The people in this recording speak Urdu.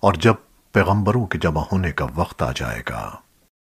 اور جب پیغمبروں کے جمع ہونے کا وقت آ جائے گا۔